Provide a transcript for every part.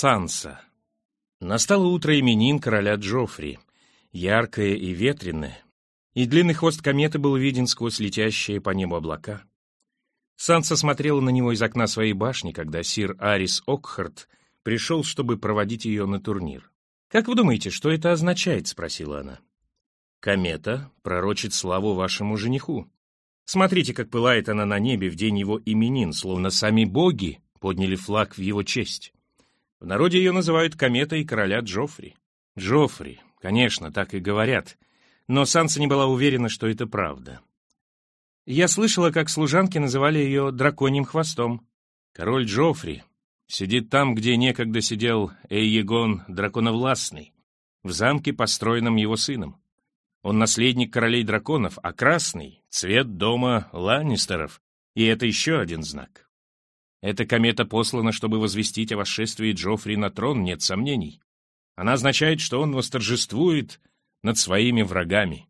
Санса. Настало утро именин короля Джоффри, яркое и ветреное, и длинный хвост кометы был виден сквозь летящие по небу облака. Санса смотрела на него из окна своей башни, когда сир Арис Окхарт пришел, чтобы проводить ее на турнир. «Как вы думаете, что это означает?» — спросила она. «Комета пророчит славу вашему жениху. Смотрите, как пылает она на небе в день его именин, словно сами боги подняли флаг в его честь. В народе ее называют кометой короля Джоффри. Джоффри, конечно, так и говорят, но Санса не была уверена, что это правда. Я слышала, как служанки называли ее драконьим хвостом. Король Джоффри сидит там, где некогда сидел Эйегон Драконовластный, в замке, построенном его сыном. Он наследник королей драконов, а красный — цвет дома Ланнистеров, и это еще один знак. Эта комета послана, чтобы возвестить о восшествии Джоффри на трон, нет сомнений. Она означает, что он восторжествует над своими врагами.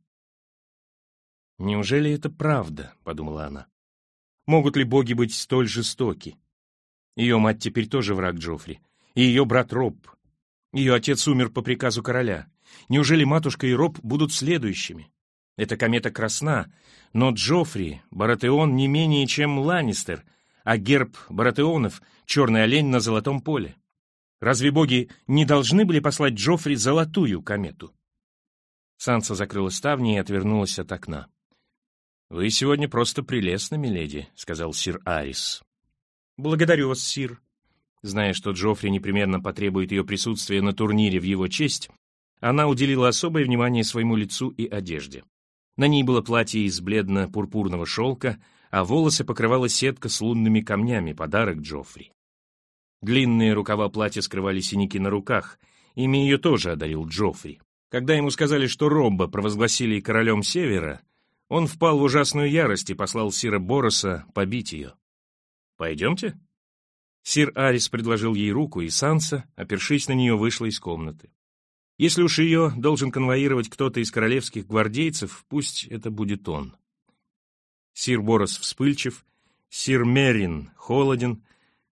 «Неужели это правда?» — подумала она. «Могут ли боги быть столь жестоки? Ее мать теперь тоже враг Джоффри, и ее брат Роб. Ее отец умер по приказу короля. Неужели матушка и Роб будут следующими? Эта комета красна, но Джоффри, Баратеон не менее, чем Ланнистер — а герб Баратеонов — черный олень на золотом поле. Разве боги не должны были послать Джоффри золотую комету? Санса закрыла ставни и отвернулась от окна. «Вы сегодня просто прелестны, миледи», — сказал сир Арис. «Благодарю вас, сир». Зная, что Джоффри непременно потребует ее присутствия на турнире в его честь, она уделила особое внимание своему лицу и одежде. На ней было платье из бледно-пурпурного шелка, а волосы покрывала сетка с лунными камнями, подарок Джоффри. Длинные рукава платья скрывали синяки на руках, ими ее тоже одарил Джоффри. Когда ему сказали, что Робба провозгласили королем Севера, он впал в ужасную ярость и послал Сира Бороса побить ее. «Пойдемте?» Сир Арис предложил ей руку, и Санса, опершись на нее, вышла из комнаты. Если уж ее должен конвоировать кто-то из королевских гвардейцев, пусть это будет он. Сир Борос вспыльчив, сир Мерин холоден,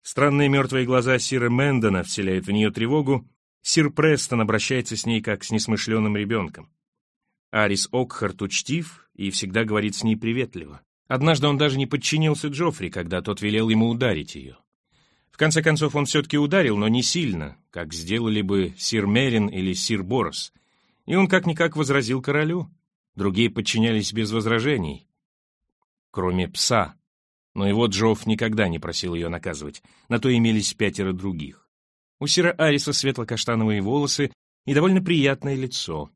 странные мертвые глаза сира Мэндона вселяют в нее тревогу, сир Престон обращается с ней как с несмышленым ребенком. Арис Окхарт учтив и всегда говорит с ней приветливо. Однажды он даже не подчинился Джоффри, когда тот велел ему ударить ее. В конце концов, он все-таки ударил, но не сильно, как сделали бы сир Мерин или сир Борос. И он как-никак возразил королю. Другие подчинялись без возражений кроме пса. Но его Джофф никогда не просил ее наказывать, на то имелись пятеро других. У Сира Ариса светло-каштановые волосы и довольно приятное лицо.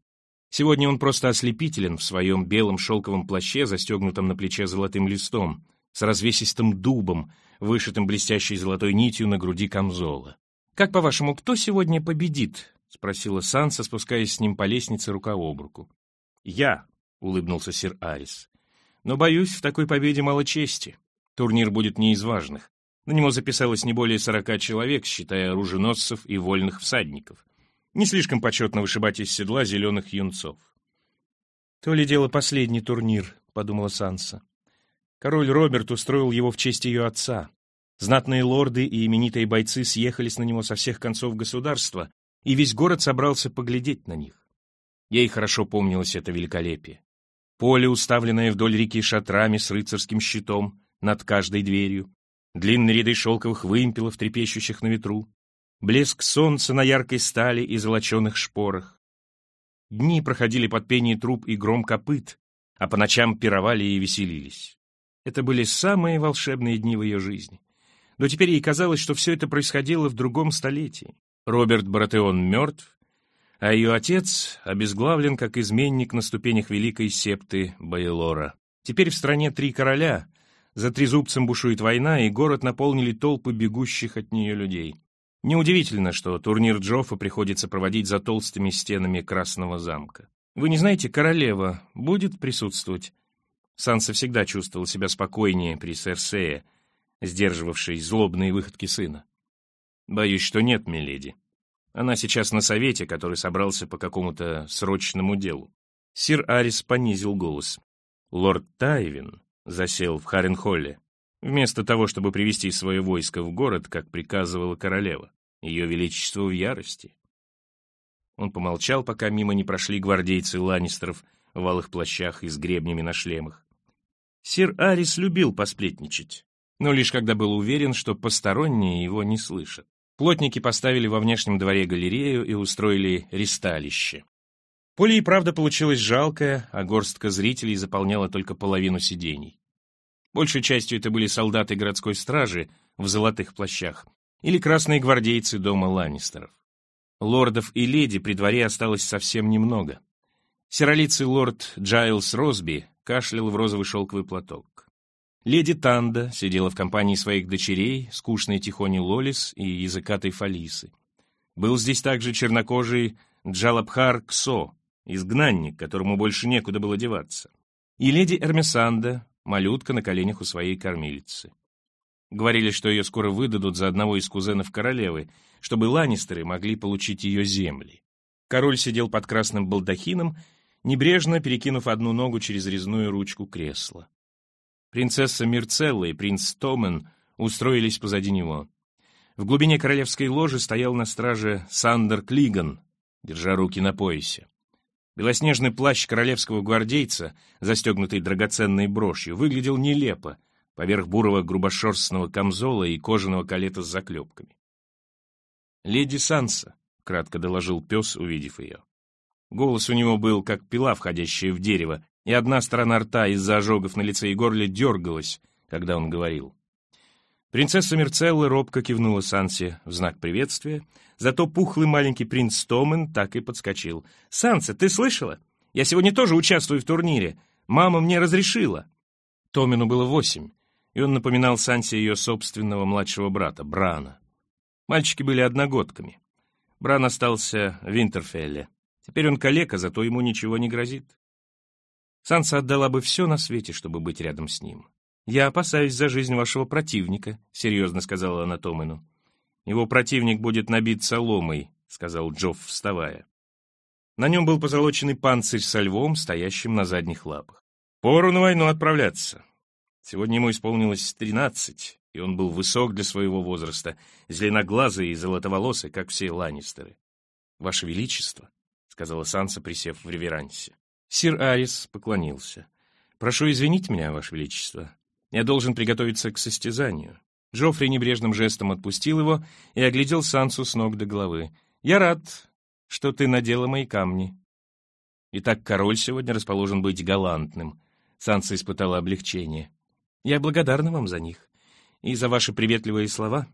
Сегодня он просто ослепителен в своем белом шелковом плаще, застегнутом на плече золотым листом, с развесистым дубом, вышитым блестящей золотой нитью на груди камзола. «Как, по-вашему, кто сегодня победит?» — спросила Санса, спускаясь с ним по лестнице рука об руку. «Я», — улыбнулся сир Арис. Но, боюсь, в такой победе мало чести. Турнир будет не из важных. На него записалось не более сорока человек, считая оруженосцев и вольных всадников. Не слишком почетно вышибать из седла зеленых юнцов. «То ли дело последний турнир», — подумала Санса. Король Роберт устроил его в честь ее отца. Знатные лорды и именитые бойцы съехались на него со всех концов государства, и весь город собрался поглядеть на них. Ей хорошо помнилось это великолепие. Поле, уставленное вдоль реки шатрами с рыцарским щитом над каждой дверью, длинные ряды шелковых вымпелов, трепещущих на ветру, блеск солнца на яркой стали и золоченых шпорах. Дни проходили под пение труб и гром копыт, а по ночам пировали и веселились. Это были самые волшебные дни в ее жизни. Но теперь ей казалось, что все это происходило в другом столетии. Роберт Баратеон мертв, а ее отец обезглавлен как изменник на ступенях великой септы Байлора. Теперь в стране три короля, за трезубцем бушует война, и город наполнили толпы бегущих от нее людей. Неудивительно, что турнир Джоффа приходится проводить за толстыми стенами Красного замка. Вы не знаете, королева будет присутствовать? Санса всегда чувствовал себя спокойнее при Серсее, сдерживавшей злобные выходки сына. Боюсь, что нет, миледи. Она сейчас на совете, который собрался по какому-то срочному делу. Сир Арис понизил голос. Лорд Тайвин засел в Харенхолле, вместо того, чтобы привести свое войско в город, как приказывала королева. Ее величество в ярости. Он помолчал, пока мимо не прошли гвардейцы Ланнистеров в алых плащах и с гребнями на шлемах. Сир Арис любил посплетничать, но лишь когда был уверен, что посторонние его не слышат. Плотники поставили во внешнем дворе галерею и устроили ристалище. Поле и правда получилось жалкое, а горстка зрителей заполняла только половину сидений. Большей частью это были солдаты городской стражи в золотых плащах или красные гвардейцы дома Ланнистеров. Лордов и леди при дворе осталось совсем немного. Серолицый лорд Джайлс Росби кашлял в розовый шелковый платок. Леди Танда сидела в компании своих дочерей, скучной тихони Лоллис и языкатой Фалисы. Был здесь также чернокожий Джалабхар Ксо, изгнанник, которому больше некуда было деваться. И леди Эрмесанда, малютка на коленях у своей кормилицы. Говорили, что ее скоро выдадут за одного из кузенов королевы, чтобы ланнистеры могли получить ее земли. Король сидел под красным балдахином, небрежно перекинув одну ногу через резную ручку кресла. Принцесса Мирцелла и принц Томен устроились позади него. В глубине королевской ложи стоял на страже Сандер Клиган, держа руки на поясе. Белоснежный плащ королевского гвардейца, застегнутый драгоценной брошью, выглядел нелепо, поверх бурого грубошерстного камзола и кожаного калета с заклепками. «Леди Санса», — кратко доложил пес, увидев ее. Голос у него был, как пила, входящая в дерево, и одна сторона рта из-за ожогов на лице и горле дергалась, когда он говорил. Принцесса Мерцелла робко кивнула Сансе в знак приветствия, зато пухлый маленький принц Томен так и подскочил. «Санса, ты слышала? Я сегодня тоже участвую в турнире. Мама мне разрешила». Томену было восемь и он напоминал Сансе ее собственного младшего брата, Брана. Мальчики были одногодками. Бран остался в Винтерфелле. Теперь он калека, зато ему ничего не грозит. Санса отдала бы все на свете, чтобы быть рядом с ним. «Я опасаюсь за жизнь вашего противника», — серьезно сказала она Томену. «Его противник будет набит соломой», — сказал Джофф, вставая. На нем был позолоченный панцирь со львом, стоящим на задних лапах. «Пору на войну отправляться. Сегодня ему исполнилось тринадцать, и он был высок для своего возраста, зеленоглазый и золотоволосый, как все Ланнистеры. «Ваше Величество», — сказала Санса, присев в реверансе. Сир Арис поклонился. «Прошу извинить меня, Ваше Величество. Я должен приготовиться к состязанию». Джоффри небрежным жестом отпустил его и оглядел Сансу с ног до головы. «Я рад, что ты надела мои камни». Итак, король сегодня расположен быть галантным. Санса испытала облегчение. Я благодарна вам за них и за ваши приветливые слова.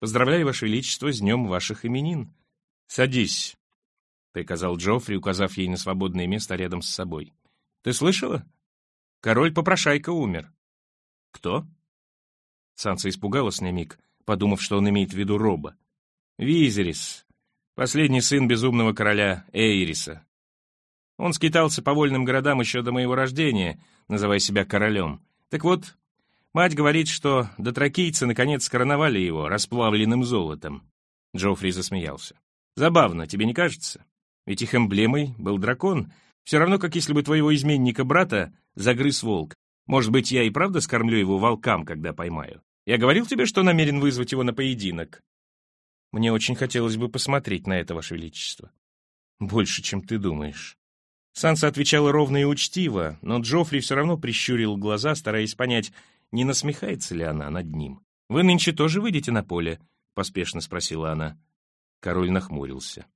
Поздравляю, Ваше Величество, с днем ваших именин. Садись, — приказал Джоффри, указав ей на свободное место рядом с собой. Ты слышала? Король-попрошайка умер. Кто? Санса испугалась на миг, подумав, что он имеет в виду Роба. Визерис, последний сын безумного короля Эйриса. Он скитался по вольным городам еще до моего рождения, называя себя королем. Так вот, Мать говорит, что дотракийцы наконец скороновали его расплавленным золотом. Джоффри засмеялся. Забавно, тебе не кажется? Ведь их эмблемой был дракон. Все равно, как если бы твоего изменника-брата загрыз волк. Может быть, я и правда скормлю его волкам, когда поймаю. Я говорил тебе, что намерен вызвать его на поединок. Мне очень хотелось бы посмотреть на это, Ваше Величество. Больше, чем ты думаешь. Санса отвечала ровно и учтиво, но Джоффри все равно прищурил глаза, стараясь понять, не насмехается ли она над ним. «Вы нынче тоже выйдете на поле?» — поспешно спросила она. Король нахмурился.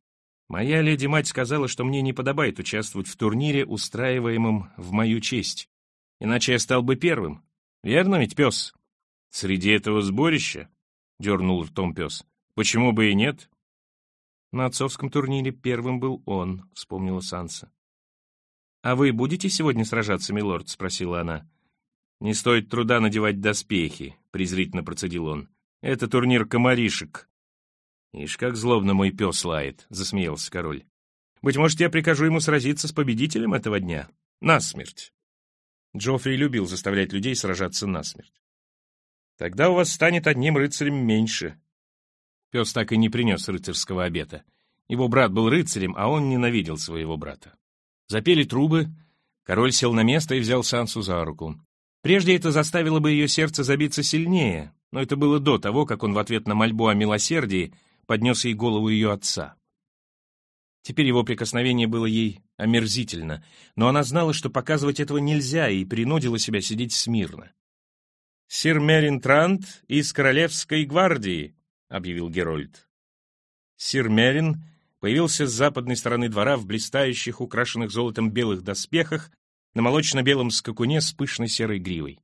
«Моя леди-мать сказала, что мне не подобает участвовать в турнире, устраиваемом в мою честь. Иначе я стал бы первым. Верно ведь, пес?» «Среди этого сборища?» — дернул ртом пес. «Почему бы и нет?» «На отцовском турнире первым был он», — вспомнила Санса. «А вы будете сегодня сражаться, милорд?» — спросила она. «Не стоит труда надевать доспехи», — презрительно процедил он. «Это турнир комаришек». «Ишь, как злобно мой пес лает», — засмеялся король. «Быть может, я прикажу ему сразиться с победителем этого дня? Насмерть». Джоффри любил заставлять людей сражаться насмерть. «Тогда у вас станет одним рыцарем меньше». Пес так и не принес рыцарского обета. Его брат был рыцарем, а он ненавидел своего брата. Запели трубы, король сел на место и взял Сансу за руку. Прежде это заставило бы ее сердце забиться сильнее, но это было до того, как он в ответ на мольбу о милосердии поднес ей голову ее отца. Теперь его прикосновение было ей омерзительно, но она знала, что показывать этого нельзя, и принудила себя сидеть смирно. «Сир Мерин Трант из Королевской гвардии», — объявил Герольд. Сир Мерин появился с западной стороны двора в блистающих, украшенных золотом белых доспехах, на молочно-белом скакуне с пышной серой гривой.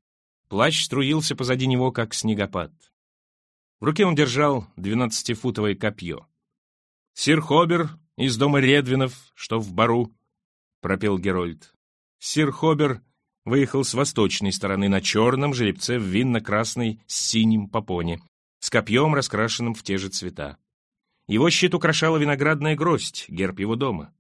Плащ струился позади него, как снегопад. В руке он держал двенадцатифутовое копье. «Сир Хобер из дома Редвинов, что в Бару», — пропел Герольд. Сир Хобер выехал с восточной стороны на черном жеребце в винно-красной с синим попоне, с копьем, раскрашенным в те же цвета. Его щит украшала виноградная гроздь, герб его дома.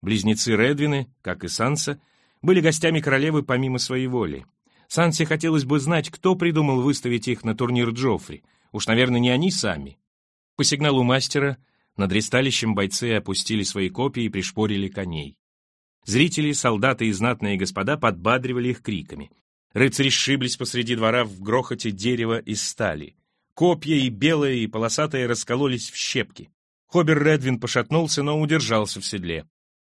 Близнецы Редвины, как и Санса, были гостями королевы помимо своей воли. Сансе хотелось бы знать, кто придумал выставить их на турнир Джоффри. Уж, наверное, не они сами. По сигналу мастера над ресталищем бойцы опустили свои копии и пришпорили коней. Зрители, солдаты и знатные господа подбадривали их криками. Рыцари сшиблись посреди двора в грохоте дерева из стали. Копья и белые, и полосатые раскололись в щепки. Хобер Редвин пошатнулся, но удержался в седле.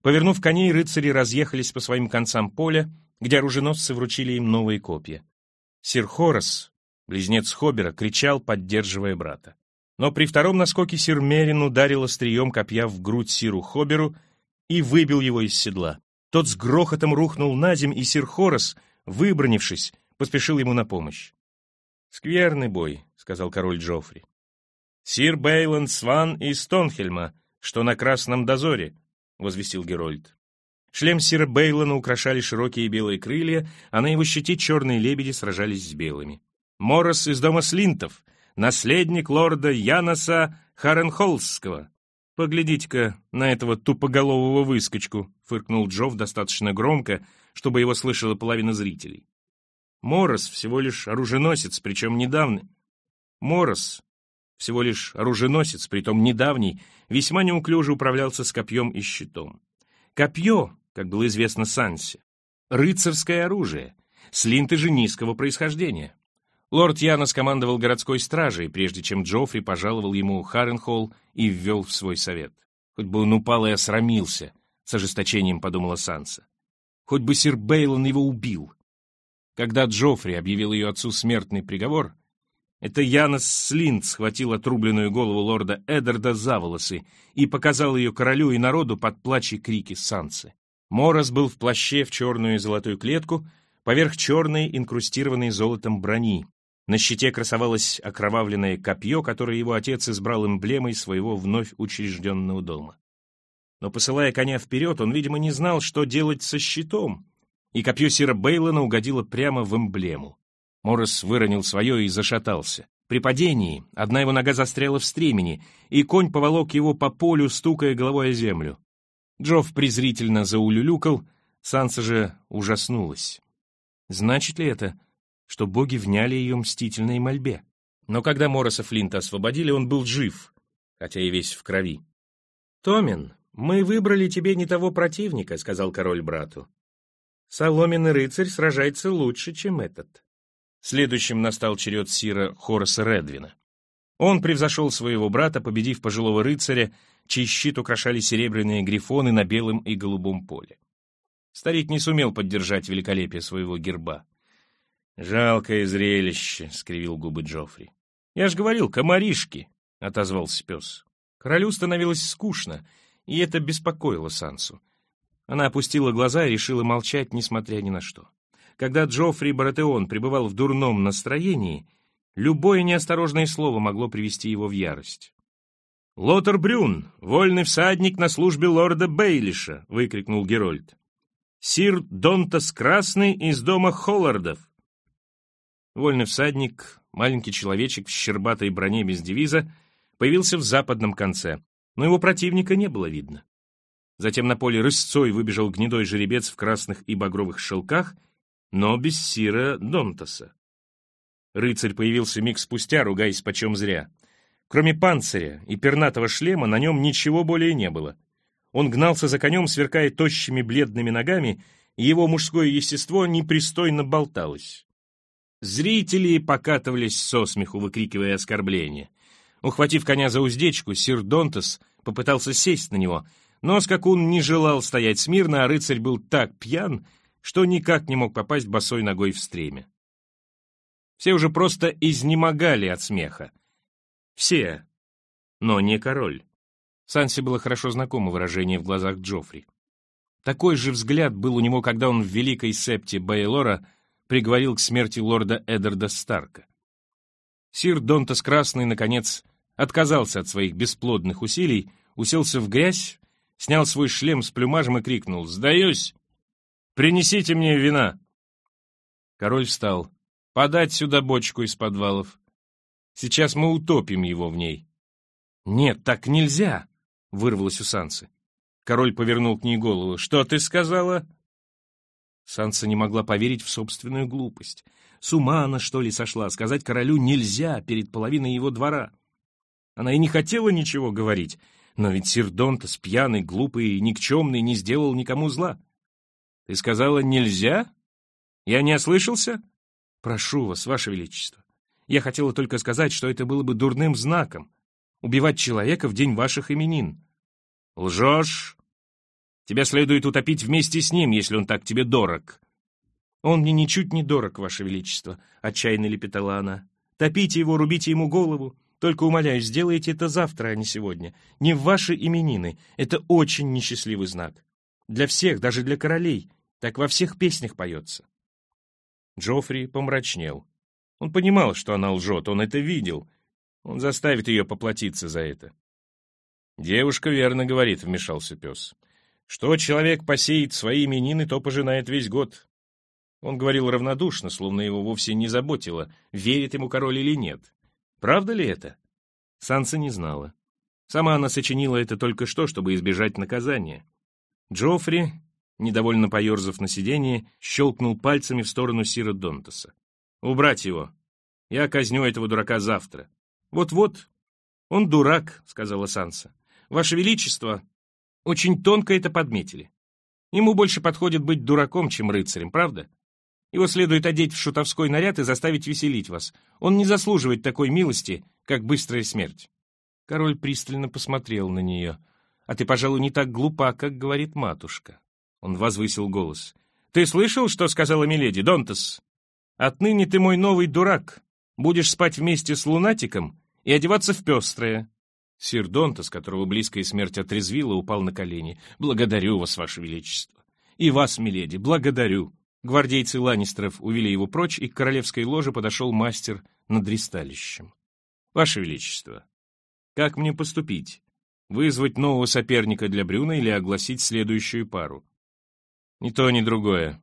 Повернув коней, рыцари разъехались по своим концам поля, где оруженосцы вручили им новые копья. Сир Хорос, близнец Хобера, кричал, поддерживая брата. Но при втором наскоке сир Мерин ударил острием копья в грудь сиру Хоберу и выбил его из седла. Тот с грохотом рухнул на земь, и сир Хорос, выбронившись, поспешил ему на помощь. «Скверный бой», — сказал король Джоффри. «Сир Бейланд Сван из Тонхельма, что на Красном дозоре», — возвестил Герольд. Шлем сира Бейлона украшали широкие белые крылья, а на его щите черные лебеди сражались с белыми. Морос из дома Слинтов, наследник лорда Яноса Харенхолсского. «Поглядите-ка на этого тупоголового выскочку», — фыркнул Джов достаточно громко, чтобы его слышала половина зрителей. Морос всего лишь оруженосец, причем недавний. Морос всего лишь оруженосец, притом недавний, весьма неуклюже управлялся с копьем и щитом. Копье, как было известно Сансе, рыцарское оружие, слинты же низкого происхождения. Лорд Яна скомандовал городской стражей, прежде чем Джоффри пожаловал ему Харренхолл и ввел в свой совет. Хоть бы он упал и осрамился, с ожесточением подумала Санса. Хоть бы сир Бейлон его убил. Когда Джоффри объявил ее отцу смертный приговор, это Янос Слинд схватил отрубленную голову лорда Эддарда за волосы и показал ее королю и народу под плач и крики Сансы. Морос был в плаще в черную и золотую клетку, поверх черной, инкрустированной золотом брони, на щите красовалось окровавленное копье, которое его отец избрал эмблемой своего вновь учрежденного дома. Но, посылая коня вперед, он, видимо, не знал, что делать со щитом, и копье Сира Бейлона угодило прямо в эмблему. Моррис выронил свое и зашатался. При падении одна его нога застряла в стремени, и конь поволок его по полю, стукая головой о землю. Джофф презрительно заулюлюкал, Санса же ужаснулась. Значит ли это, что боги вняли ее мстительной мольбе. Но когда Мороса Флинта освободили, он был жив, хотя и весь в крови. «Томин, мы выбрали тебе не того противника», — сказал король брату. «Соломенный рыцарь сражается лучше, чем этот». Следующим настал черед Сира Хороса Редвина. Он превзошел своего брата, победив пожилого рыцаря, чей щит украшали серебряные грифоны на белом и голубом поле. Старик не сумел поддержать великолепие своего герба. «Жалкое зрелище», — скривил губы Джоффри. «Я ж говорил, комаришки», — отозвался пес. Королю становилось скучно, и это беспокоило Сансу. Она опустила глаза и решила молчать, несмотря ни на что. Когда Джоффри Баратеон пребывал в дурном настроении, любое неосторожное слово могло привести его в ярость. «Лотер Брюн, вольный всадник на службе лорда Бейлиша!» — выкрикнул Герольд. «Сир Донтас Красный из дома Холлардов!» Вольный всадник, маленький человечек в щербатой броне без девиза, появился в западном конце, но его противника не было видно. Затем на поле рысцой выбежал гнедой жеребец в красных и багровых шелках, но без сира Донтаса. Рыцарь появился миг спустя, ругаясь почем зря. Кроме панциря и пернатого шлема на нем ничего более не было. Он гнался за конем, сверкая тощими бледными ногами, и его мужское естество непристойно болталось. Зрители покатывались со смеху, выкрикивая оскорбления. Ухватив коня за уздечку, сир Донтес попытался сесть на него, но скакун не желал стоять смирно, а рыцарь был так пьян, что никак не мог попасть босой ногой в стремя. Все уже просто изнемогали от смеха. Все, но не король. Санси было хорошо знакомо выражение в глазах Джоффри. Такой же взгляд был у него, когда он в великой септе Бейлора приговорил к смерти лорда Эддарда Старка. Сир Донтас Красный, наконец, отказался от своих бесплодных усилий, уселся в грязь, снял свой шлем с плюмажем и крикнул «Сдаюсь! Принесите мне вина!» Король встал. «Подать сюда бочку из подвалов. Сейчас мы утопим его в ней». «Нет, так нельзя!» — вырвалось у Сансы. Король повернул к ней голову. «Что ты сказала?» Санса не могла поверить в собственную глупость. С ума она, что ли, сошла? Сказать королю нельзя перед половиной его двора. Она и не хотела ничего говорить, но ведь сир Донтас, пьяный, глупый и никчемный, не сделал никому зла. Ты сказала «нельзя»? Я не ослышался? Прошу вас, ваше величество. Я хотела только сказать, что это было бы дурным знаком — убивать человека в день ваших именин. Лжешь? Тебя следует утопить вместе с ним, если он так тебе дорог. Он мне ничуть не дорог, ваше величество, — отчаянно лепетала она. Топите его, рубите ему голову. Только, умоляю, сделайте это завтра, а не сегодня. Не в ваши именины. Это очень несчастливый знак. Для всех, даже для королей. Так во всех песнях поется. Джоффри помрачнел. Он понимал, что она лжет, он это видел. Он заставит ее поплатиться за это. «Девушка верно говорит», — вмешался пес. «Что человек посеет свои именины, то пожинает весь год». Он говорил равнодушно, словно его вовсе не заботило, верит ему король или нет. Правда ли это? Санса не знала. Сама она сочинила это только что, чтобы избежать наказания. Джоффри, недовольно поерзав на сиденье, щелкнул пальцами в сторону Сира Донтаса. «Убрать его! Я казню этого дурака завтра!» «Вот-вот, он дурак», — сказала Санса. «Ваше Величество, очень тонко это подметили. Ему больше подходит быть дураком, чем рыцарем, правда? Его следует одеть в шутовской наряд и заставить веселить вас. Он не заслуживает такой милости, как быстрая смерть». Король пристально посмотрел на нее. «А ты, пожалуй, не так глупа, как говорит матушка». Он возвысил голос. «Ты слышал, что сказала Миледи, Донтас? Отныне ты мой новый дурак. Будешь спать вместе с лунатиком и одеваться в пестрое». Сир Донтас, которого близкая смерть отрезвила, упал на колени. «Благодарю вас, ваше величество». «И вас, миледи, благодарю». Гвардейцы Ланнистеров увели его прочь, и к королевской ложе подошел мастер над ристалищем. «Ваше Величество, как мне поступить? Вызвать нового соперника для Брюна или огласить следующую пару?» «Ни то, ни другое.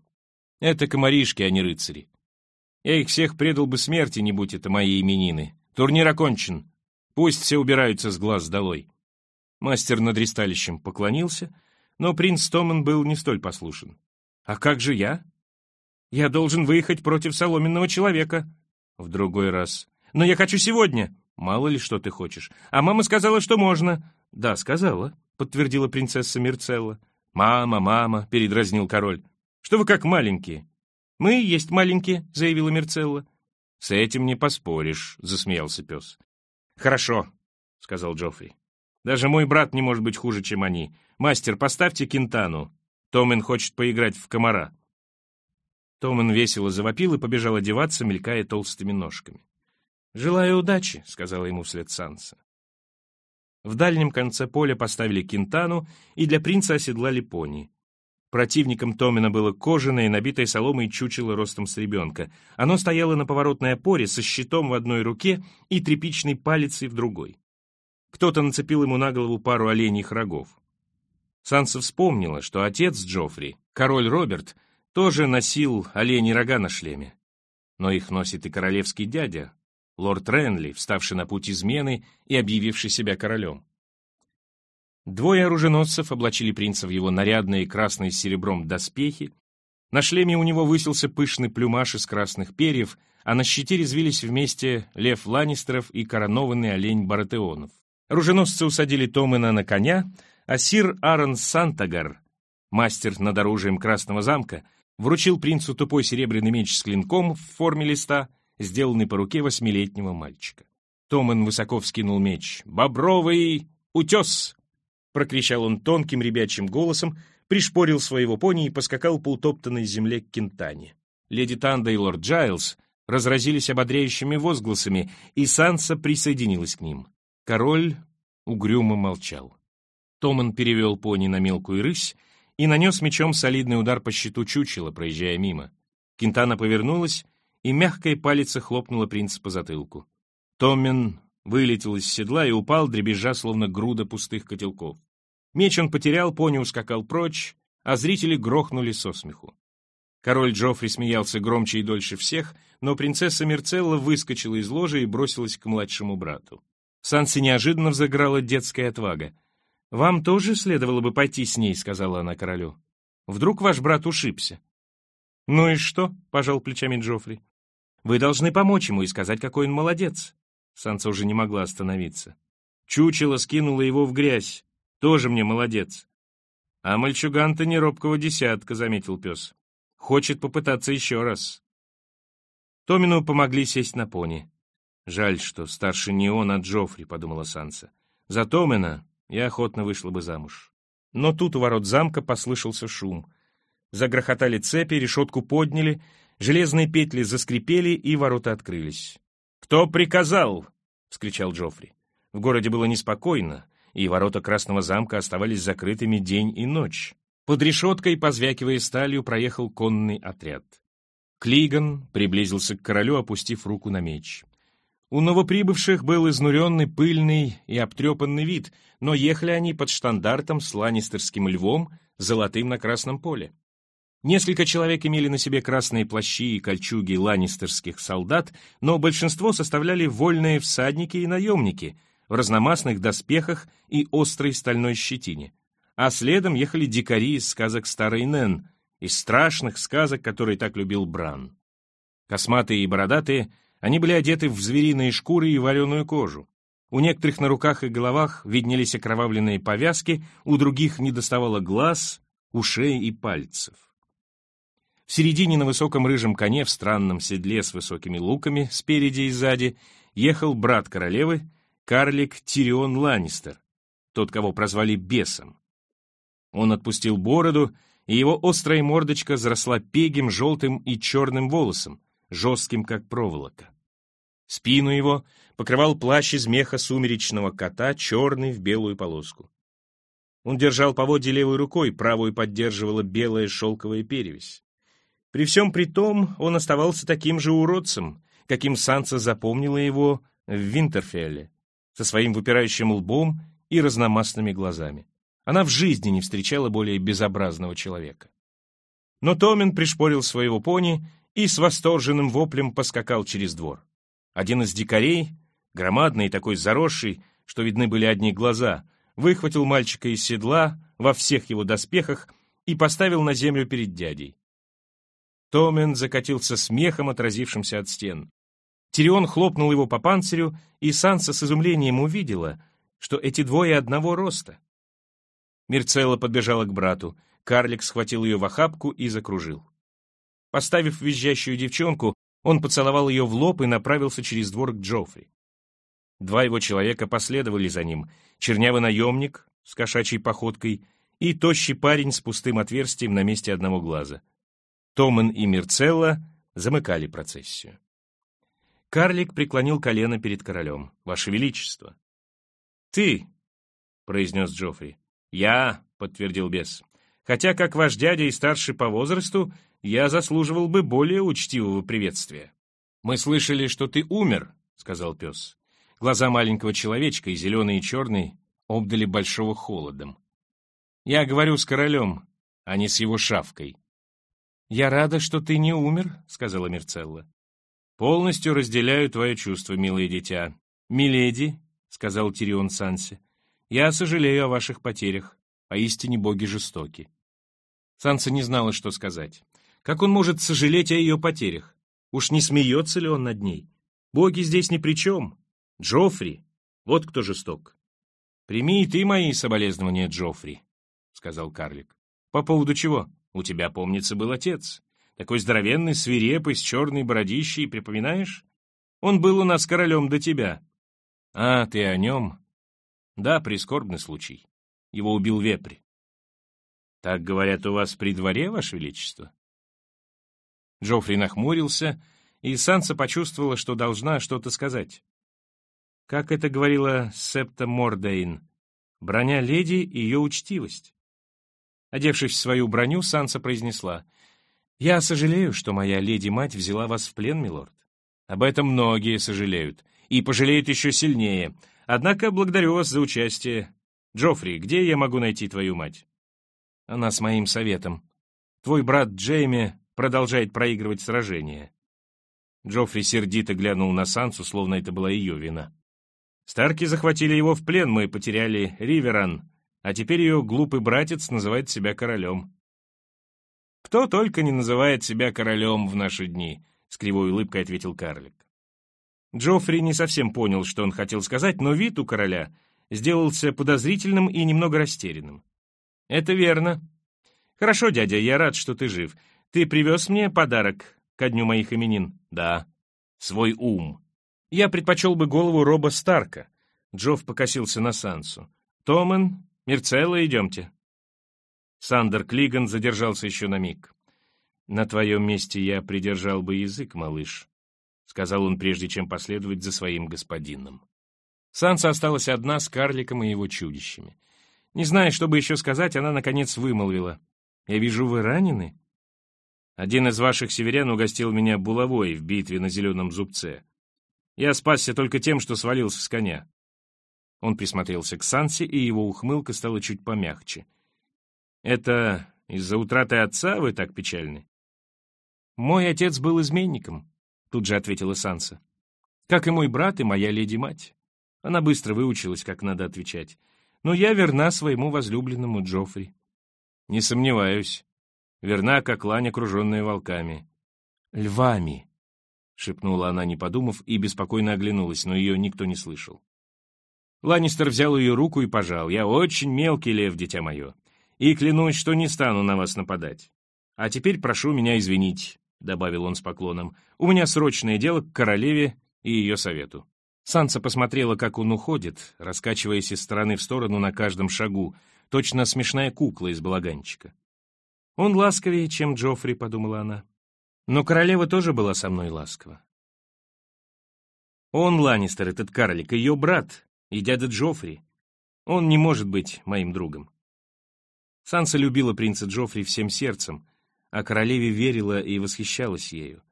Это комаришки, а не рыцари. Я их всех предал бы смерти, не будь это мои именины. Турнир окончен. Пусть все убираются с глаз долой». Мастер над ристалищем поклонился, но принц Томан был не столь послушен. «А как же я?» Я должен выехать против соломенного человека. В другой раз. Но я хочу сегодня. Мало ли, что ты хочешь. А мама сказала, что можно. Да, сказала, подтвердила принцесса Мирцелла. Мама, мама, передразнил король. Что вы как маленькие? Мы есть маленькие, заявила Мирцелла. С этим не поспоришь, засмеялся пес. Хорошо, сказал Джоффри. Даже мой брат не может быть хуже, чем они. Мастер, поставьте Кентану. Томин хочет поиграть в комара. Томан весело завопил и побежал одеваться, мелькая толстыми ножками. «Желаю удачи», — сказала ему вслед Санса. В дальнем конце поля поставили кентану и для принца оседлали пони. Противником Томина было кожаное, набитое соломой чучело ростом с ребенка. Оно стояло на поворотной опоре со щитом в одной руке и тряпичной палицей в другой. Кто-то нацепил ему на голову пару оленьих рогов. Санса вспомнила, что отец Джоффри, король Роберт, тоже носил оленей рога на шлеме. Но их носит и королевский дядя, лорд Ренли, вставший на путь измены и объявивший себя королем. Двое оруженосцев облачили принца в его нарядные красные с серебром доспехи, на шлеме у него высился пышный плюмаж из красных перьев, а на щите резвились вместе лев Ланнистеров и коронованный олень Баратеонов. Оруженосцы усадили Томена на коня, а сир Аарон Сантагар, мастер над оружием Красного замка, вручил принцу тупой серебряный меч с клинком в форме листа, сделанный по руке восьмилетнего мальчика. Томан высоко вскинул меч. «Бобровый утес!» — прокричал он тонким ребячим голосом, пришпорил своего пони и поскакал по утоптанной земле к Кентане. Леди Танда и лорд Джайлз разразились ободряющими возгласами, и Санса присоединилась к ним. Король угрюмо молчал. Томан перевел пони на мелкую рысь и нанес мечом солидный удар по щиту чучела, проезжая мимо. Кентана повернулась, и мягкая палица хлопнула принца по затылку. Томмен вылетел из седла и упал, дребезжа, словно груда пустых котелков. Меч он потерял, пони ускакал прочь, а зрители грохнули со смеху. Король Джоффри смеялся громче и дольше всех, но принцесса Мерцелла выскочила из ложи и бросилась к младшему брату. Санси неожиданно взыграла детская отвага. «Вам тоже следовало бы пойти с ней», — сказала она королю. «Вдруг ваш брат ушибся?» «Ну и что?» — пожал плечами Джоффри. «Вы должны помочь ему и сказать, какой он молодец». Санса уже не могла остановиться. Чучело скинуло его в грязь. Тоже мне молодец. А мальчуган-то не робкого десятка, — заметил пес. Хочет попытаться еще раз. Томину помогли сесть на пони. Жаль, что старше не он, а Джоффри, — подумала Санса. За Томина я охотно вышла бы замуж. Но тут у ворот замка послышался шум. Загрохотали цепи, решетку подняли, железные петли заскрипели, и ворота открылись. «Кто приказал?» — вскричал Джоффри. В городе было неспокойно, и ворота Красного замка оставались закрытыми день и ночь. Под решеткой, позвякивая сталью, проехал конный отряд. Клиган приблизился к королю, опустив руку на меч. У новоприбывших был изнуренный, пыльный и обтрепанный вид, но ехали они под штандартом с ланнистерским львом, золотым на красном поле. Несколько человек имели на себе красные плащи и кольчуги ланнистерских солдат, но большинство составляли вольные всадники и наемники в разномастных доспехах и острой стальной щетине. А следом ехали дикари из сказок Старой Нэн, из страшных сказок, которые так любил Бран. Косматые и бородатые, они были одеты в звериные шкуры и вареную кожу. У некоторых на руках и головах виднелись окровавленные повязки, у других недоставало глаз, ушей и пальцев. В середине на высоком рыжем коне в странном седле с высокими луками спереди и сзади ехал брат королевы, карлик Тирион Ланнистер, тот, кого прозвали бесом. Он отпустил бороду, и его острая мордочка заросла пегим, желтым и черным волосом, жестким, как проволока. Спину его покрывал плащ из меха сумеречного кота, черный в белую полоску. Он держал поводья левой рукой, правую поддерживала белая шелковая перевязь. При всем при том, он оставался таким же уродцем, каким Санса запомнила его в Винтерфелле, со своим выпирающим лбом и разномастными глазами. Она в жизни не встречала более безобразного человека. Но Томин пришпорил своего пони и с восторженным воплем поскакал через двор. Один из дикарей, громадный и такой заросший, что видны были одни глаза, выхватил мальчика из седла во всех его доспехах и поставил на землю перед дядей. Томен закатился смехом, отразившимся от стен. Тирион хлопнул его по панцирю, и Санса с изумлением увидела, что эти двое одного роста. Мирцелла подбежала к брату. Карлик схватил ее в охапку и закружил. Поставив визжащую девчонку, он поцеловал ее в лоб и направился через двор к Джоффри. Два его человека последовали за ним. Чернявый наемник с кошачьей походкой и тощий парень с пустым отверстием на месте одного глаза. Томан и Мирцелла замыкали процессию. Карлик преклонил колено перед королем. «Ваше Величество!» «Ты!» — произнес Джоффри. «Я!» — подтвердил бес. «Хотя, как ваш дядя и старший по возрасту, я заслуживал бы более учтивого приветствия». «Мы слышали, что ты умер», — сказал пес. Глаза маленького человечка, и зеленый, и черный, обдали большого холодом. «Я говорю с королем, а не с его шавкой», «Я рада, что ты не умер», — сказала Мерцелла. «Полностью разделяю твое чувство, милое дитя. Миледи», — сказал Тирион Сансе, — «я сожалею о ваших потерях. Поистине боги жестоки». Санса не знала, что сказать. Как он может сожалеть о ее потерях? Уж не смеется ли он над ней? Боги здесь ни при чем. Джоффри, вот кто жесток. «Прими и ты мои соболезнования, Джоффри», — сказал карлик. «По поводу чего?» У тебя, помнится, был отец. Такой здоровенный, свирепый, с черной бородищей, припоминаешь? Он был у нас королем до тебя. А, ты о нем? Да, прискорбный случай. Его убил вепрь. Так говорят у вас при дворе, Ваше Величество? Джоффри нахмурился, и Санса почувствовала, что должна что-то сказать. Как это говорила Септа Мордейн, броня леди и ее учтивость. Одевшись в свою броню, Санса произнесла, «Я сожалею, что моя леди-мать взяла вас в плен, милорд. Об этом многие сожалеют, и пожалеют еще сильнее. Однако благодарю вас за участие. Джоффри, где я могу найти твою мать?» Она с моим советом. «Твой брат Джейми продолжает проигрывать сражение». Джоффри сердито глянул на Сансу, словно это была ее вина. «Старки захватили его в плен, мы потеряли Риверан, а теперь ее глупый братец называет себя королем». «Кто только не называет себя королем в наши дни», — с кривой улыбкой ответил карлик. Джоффри не совсем понял, что он хотел сказать, но вид у короля сделался подозрительным и немного растерянным. «Это верно. Хорошо, дядя, я рад, что ты жив. Ты привез мне подарок ко дню моих именин?» «Да. Свой ум. Я предпочел бы голову Роба Старка». Джофф покосился на Сансу. «Томан, Мерцелла, идемте». Сандер Клиган задержался еще на миг. «На твоем месте я придержал бы язык, малыш», — сказал он, прежде чем последовать за своим господином. Санса осталась одна с карликом и его чудищами. Не зная, что бы еще сказать, она, наконец, вымолвила. «Я вижу, вы ранены?» «Один из ваших северян угостил меня булавой в битве на Зеленом Зубце. Я спасся только тем, что свалился с коня». Он присмотрелся к Сансе, и его ухмылка стала чуть помягче. «Это из-за утраты отца вы так печальны?» «Мой отец был изменником», — тут же ответила Санса. «Как и мой брат и моя леди-мать». Она быстро выучилась, как надо отвечать но я верна своему возлюбленному Джоффри. Не сомневаюсь. Верна, как лань, окруженная волками. Львами, — шепнула она, не подумав, и беспокойно оглянулась, но ее никто не слышал. Ланнистер взял ее руку и пожал. «Я очень мелкий лев, дитя мое, и клянусь, что не стану на вас нападать. А теперь прошу меня извинить», — добавил он с поклоном. «У меня срочное дело к королеве и ее совету». Санса посмотрела, как он уходит, раскачиваясь из стороны в сторону на каждом шагу, точно смешная кукла из балаганчика. «Он ласковее, чем Джоффри», — подумала она. Но королева тоже была со мной ласкова. Он, Ланнистер, этот карлик, ее брат и дядя Джоффри. Он не может быть моим другом. Санса любила принца Джоффри всем сердцем, а королеве верила и восхищалась ею.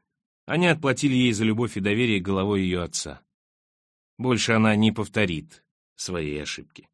Они отплатили ей за любовь и доверие головой ее отца. Больше она не повторит своей ошибки.